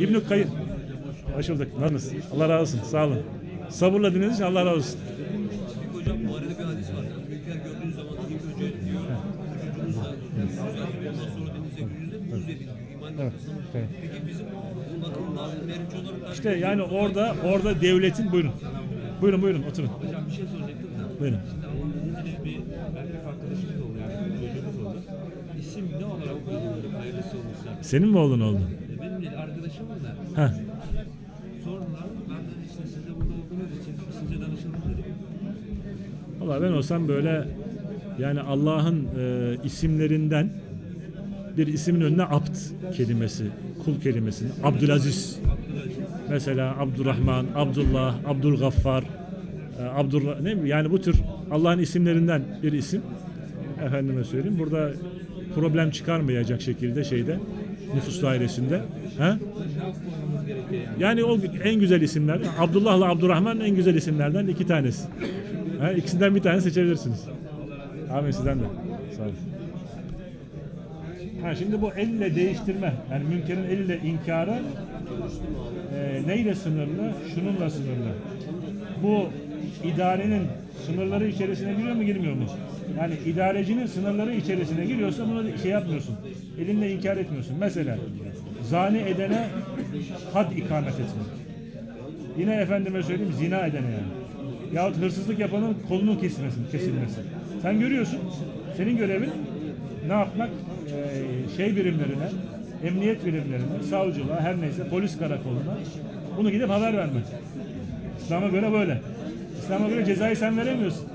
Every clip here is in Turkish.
İbn-i Kayyım. Hoş bulduk. Nasılsınız? Allah razı olsun. Sağ olun. Sabırla dinlediğiniz için Allah razı olsun. Hocam Buhari'de bir hadis var. Münker gördüğün zaman ilk önce diyor. Vücudunuzda düzeltin. Ondan sonra denize yüzde buz edin. İman Evet. Peki bizim bu meriç olarak İşte yani orada orada devletin buyurun. Buyurun buyurun oturun. Hocam bir şey soracaktım da. Buyurun. Şimdi bir erkek arkadaşımız oldu yani çocuğumuz oldu. İsim ne olarak koyulur hayırlısı olursa. Senin mi oğlun oldu? Sonra işte siz de burada olduğunuz için danışalım dedim. Valla ben olsam böyle yani Allah'ın e, isimlerinden bir ismin önüne abd kelimesi, kul kelimesini, Abdülaziz. Mesela Abdurrahman, Abdullah, Abdülgaffar, e, Abdurrah, ne yani bu tür Allah'ın isimlerinden bir isim. Efendime söyleyeyim. Burada problem çıkarmayacak şekilde şeyde nüfus dairesinde. Ha? Yani o en güzel isimler. Abdullah'la Abdurrahman en güzel isimlerden iki tanesi. Ha, ikisinden bir tane seçebilirsiniz. Amin sizden de. Sağ olun. Ha, şimdi bu elle değiştirme, yani münkerin elle inkarı e, neyle sınırlı? Şununla sınırlı. Bu idarenin sınırları içerisine giriyor mu girmiyor mu? Yani idarecinin sınırları içerisine giriyorsa bunu şey yapmıyorsun. Elinle inkar etmiyorsun. Mesela zani edene had ikamet etmek. Yine efendime söyleyeyim zina edene yani. Yahut hırsızlık yapanın kolunun kesilmesi, kesilmesi. Sen görüyorsun. Senin görevin ne yapmak? Ee, şey birimlerine, emniyet birimlerine, savcılığa, her neyse polis karakoluna bunu gidip haber vermek. İslam'a göre böyle. İslam'a göre cezayı sen veremiyorsun.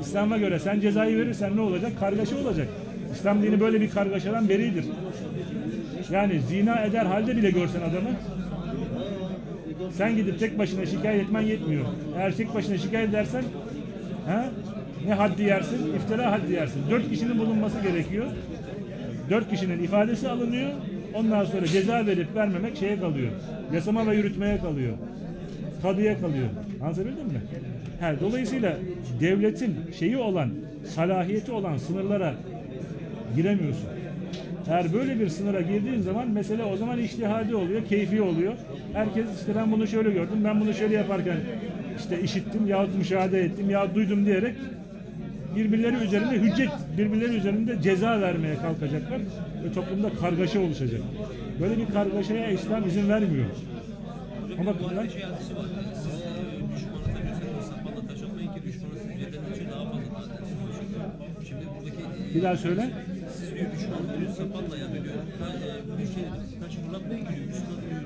İslam'a göre sen cezayı verirsen ne olacak? Kargaşa olacak. İslam dini böyle bir kargaşadan beridir. Yani zina eder halde bile görsen adamı sen gidip tek başına şikayet etmen yetmiyor. Eğer tek başına şikayet edersen ha, ne haddi yersin? İftira haddi yersin. Dört kişinin bulunması gerekiyor. Dört kişinin ifadesi alınıyor. Ondan sonra ceza verip vermemek şeye kalıyor. Yasama ve yürütmeye kalıyor. Kadıya kalıyor. Anlatabildim mi? Ha, dolayısıyla devletin şeyi olan, salahiyeti olan sınırlara giremiyorsun. Eğer böyle bir sınıra girdiğin zaman mesele o zaman iştihadi oluyor, keyfi oluyor. Herkes işte ben bunu şöyle gördüm, ben bunu şöyle yaparken işte işittim yahut müşahede ettim yahut duydum diyerek birbirleri üzerinde hüccet, birbirleri üzerinde ceza vermeye kalkacaklar ve toplumda kargaşa oluşacak. Böyle bir kargaşaya İslam izin vermiyor. O bakımdan şey hadisi var. Siz e, düşmanınıza gösterdiğiniz sapanda taş atmayın ki düşmanı sizin üzerinden için daha fazla taş Şimdi buradaki e, bir daha söyle. siz diyor düşman diyor sapanla yani diyor. Ta, e, bir şey taş fırlatmayın ki diyor. Müslüman diyor.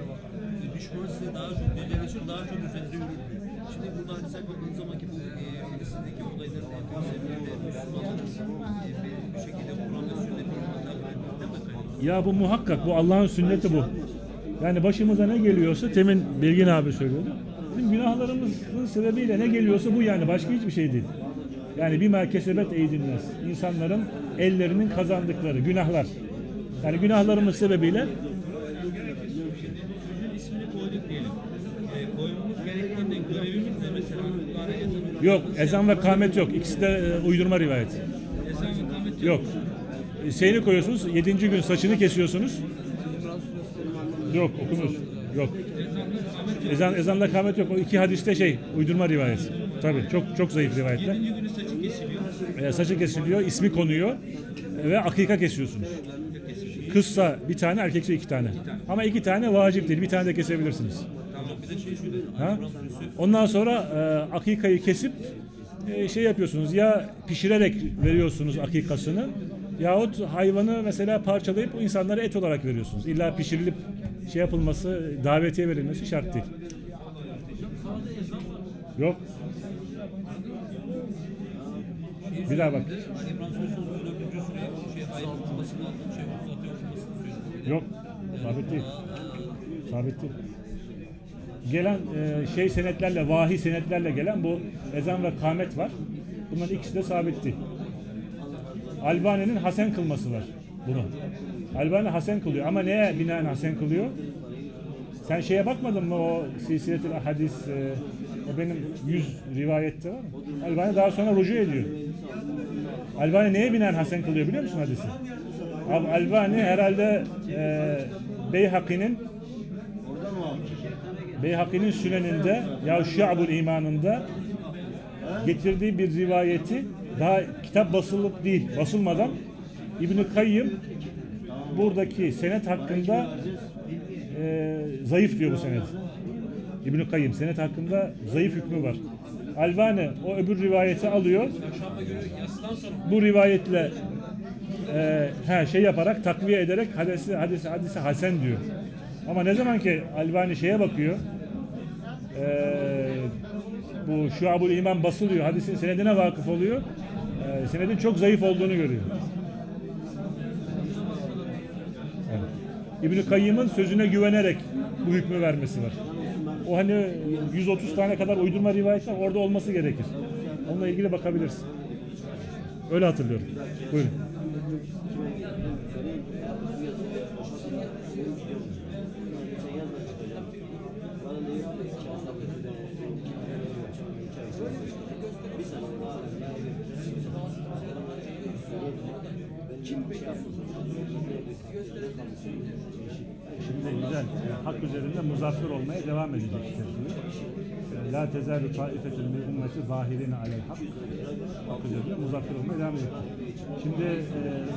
E, Düşman size daha çok delileşir, daha çok üzerinde yürür diyor. Şimdi burada hadise baktığınız zaman ki bu e, Filistin'deki olayların artık sebebi Müslümanların e, belirli bir şekilde Kur'an ve sünnet yolunu takip etmekten de kaynaklı. Ya bu muhakkak bu Allah'ın sünneti bu. Yani başımıza ne geliyorsa temin Bilgin abi söylüyordu. Bizim günahlarımızın sebebiyle ne geliyorsa bu yani başka hiçbir şey değil. Yani bir merkesebet eğdilmez. İnsanların ellerinin kazandıkları günahlar. Yani günahlarımız sebebiyle yok ezan ve kâhmet yok. İkisi de e, uydurma rivayet. Yok. E, Şeyini koyuyorsunuz. Yedinci gün saçını kesiyorsunuz. Yok okunur. Yok. Ezan, ezanla kâhmet yok. O iki hadiste şey uydurma rivayet. Tabii çok çok zayıf rivayetler. Kesiliyor. E, saçı kesiliyor, ismi konuyor ve akika kesiyorsunuz. Kızsa bir tane, erkekse iki tane. Ama iki tane vacip değil, bir tane de kesebilirsiniz. Ha? Ondan sonra e, akikayı kesip e, şey yapıyorsunuz ya pişirerek veriyorsunuz akikasını yahut hayvanı mesela parçalayıp o insanlara et olarak veriyorsunuz. İlla pişirilip şey yapılması, davetiye verilmesi şart değil. Yok. Bir daha bak. Ali İmran Suresi 34. sure şey şey 36 okumasını söylüyor. Yok. Sabit değil. Sabit değil. Gelen e, şey senetlerle, vahiy senetlerle gelen bu ezan ve kâmet var. Bunların ikisi de sabit değil. Albani'nin hasen kılması var bunu. Albani hasen kılıyor ama neye binaen hasen kılıyor? Sen şeye bakmadın mı o silsiletül hadis e, o benim 100 rivayette var mı? Albani daha sonra rucu ediyor. Albani neye binaen hasen kılıyor biliyor musun hadisi? Abi Albani herhalde e, Beyhaki'nin Beyhaki'nin süneninde ya Şu'abul imanında getirdiği bir rivayeti daha kitap basılıp değil, basılmadan İbn-i Kayyım buradaki senet hakkında e, zayıf diyor bu senet. İbn-i Kayyım senet hakkında zayıf hükmü var. Albani o öbür rivayeti alıyor. Bu rivayetle e, ha, şey yaparak takviye ederek hadisi hadisi hadisi hasen diyor. Ama ne zaman ki Albani şeye bakıyor e, bu Şuabul İman basılıyor. Hadisin senedine vakıf oluyor. E, senedin çok zayıf olduğunu görüyor. Evet. İbn-i Kayyım'ın sözüne güvenerek bu hükmü vermesi var. O hani 130 tane kadar uydurma rivayet var. Orada olması gerekir. Onunla ilgili bakabilirsin. Öyle hatırlıyorum. Buyurun. Şimdi güzel. Hak üzerinde muzaffer olmaya devam edecek. diyor. La tezalu taifetun min ümmeti zahirine alel hak. Hak üzerinde muzaffer olmaya devam edecek. Şimdi e,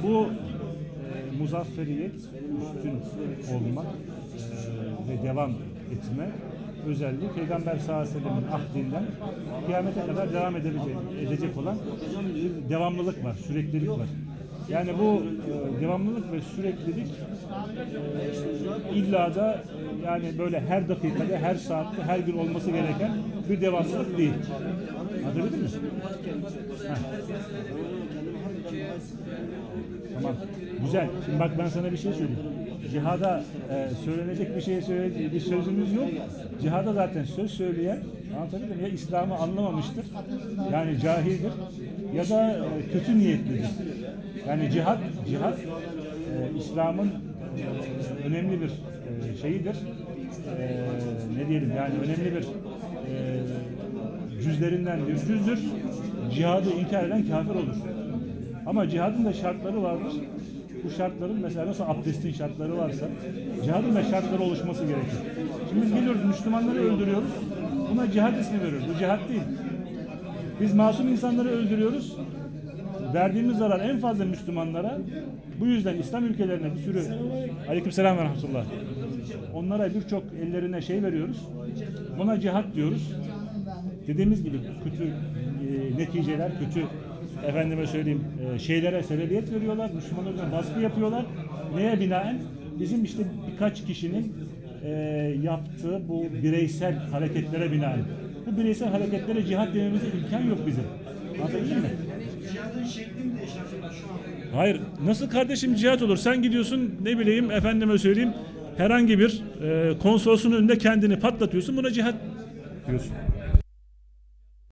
bu e, muzafferiyet, üstün olmak e, ve devam etme özelliği Peygamber sallallahu aleyhi ve sellem'in ahdinden kıyamete kadar devam edebilecek, edecek olan bir devamlılık var, süreklilik var. Yani bu e, devamlılık ve süreklilik e, illa da e, yani böyle her dakikada, her saatte, her gün olması gereken bir devamlılık değil. Anlatabildim mi? Heh. Tamam. Güzel. Şimdi bak ben sana bir şey söyleyeyim. Cihada e, söylenecek bir şey söyle bir sözümüz yok. Cihada zaten söz söyleyen anlatabildim mi? ya İslam'ı anlamamıştır. Yani cahildir ya da e, kötü niyetlidir. Yani cihat cihat e, İslam'ın e, önemli bir e, şeyidir. E, ne diyelim yani önemli bir e, cüzlerinden bir cüzdür. Cihadı inkar eden kafir olur. Ama cihadın da şartları vardır. Bu şartların mesela nasıl abdestin şartları varsa cihadın da şartları oluşması gerekir. Şimdi biz geliyoruz Müslümanları öldürüyoruz. Buna cihad ismi veriyoruz. Bu cihat değil. Biz masum insanları öldürüyoruz. Verdiğimiz zarar en fazla Müslümanlara. Bu yüzden İslam ülkelerine bir sürü Aleykümselam ve rahmetullah. Onlara birçok ellerine şey veriyoruz. Buna cihat diyoruz. Dediğimiz gibi kötü e, neticeler, kötü efendime söyleyeyim e, şeylere sebebiyet veriyorlar. Müslümanlar üzerine baskı yapıyorlar. Neye binaen? Bizim işte birkaç kişinin e, yaptığı bu bireysel hareketlere binaen. Bu bireysel hareketlere cihat dememize imkan yok bizim. Anlatabildim mi? Hayır. Nasıl kardeşim cihat olur? Sen gidiyorsun ne bileyim efendime söyleyeyim herhangi bir e, konsolosun önünde kendini patlatıyorsun. Buna cihat diyorsun.